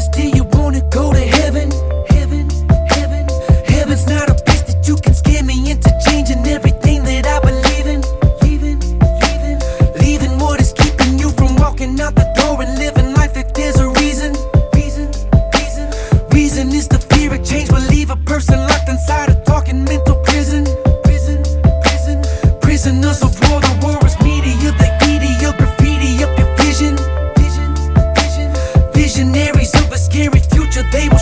promise, do you wanna go to heaven? Heaven, heaven, heaven's not a place that you can scare me into changing everything that I believe in. Leaving, leaving, leaving what is keeping you from walking out the door and living life that there's a reason. Reason, reason, reason is the fear of change will leave a person locked inside a talking mental prison. Prison, prison, prisoners of today was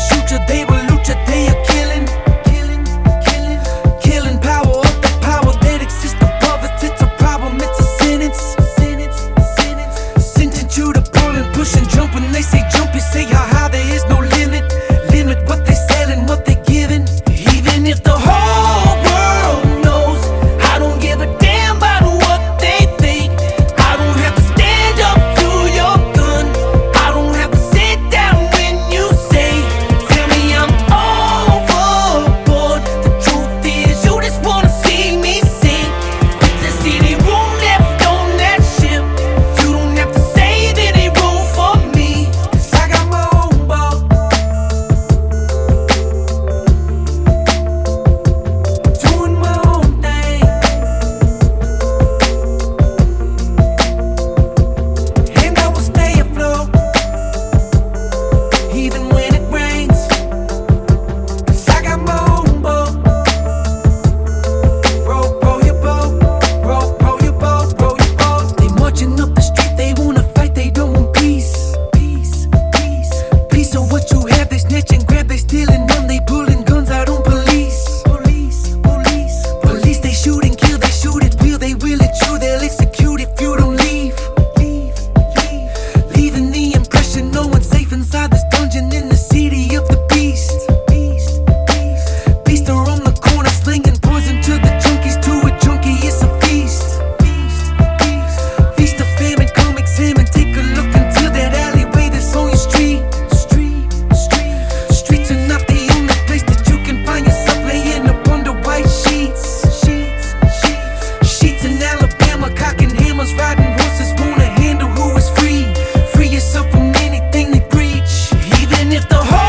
the whole